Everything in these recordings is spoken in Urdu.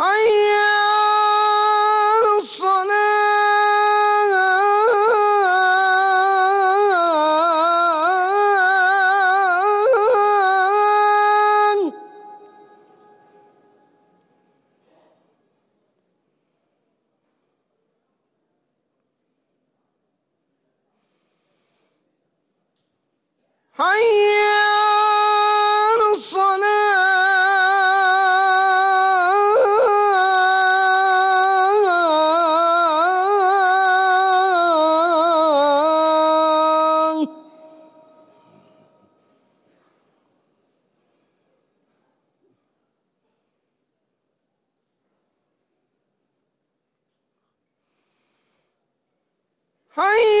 حي حي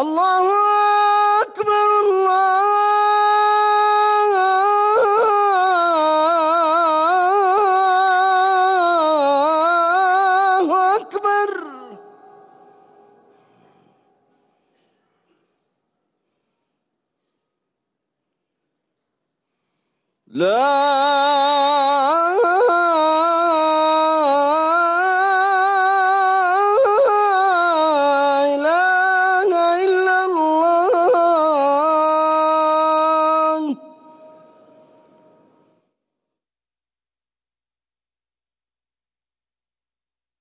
اللہ اکبر اللہ اکبر لا